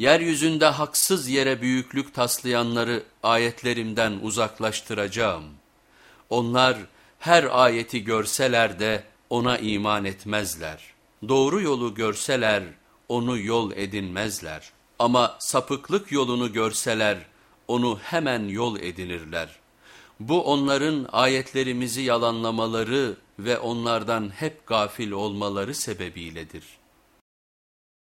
Yeryüzünde haksız yere büyüklük taslayanları ayetlerimden uzaklaştıracağım. Onlar her ayeti görseler de ona iman etmezler. Doğru yolu görseler onu yol edinmezler. Ama sapıklık yolunu görseler onu hemen yol edinirler. Bu onların ayetlerimizi yalanlamaları ve onlardan hep gafil olmaları sebebiyledir.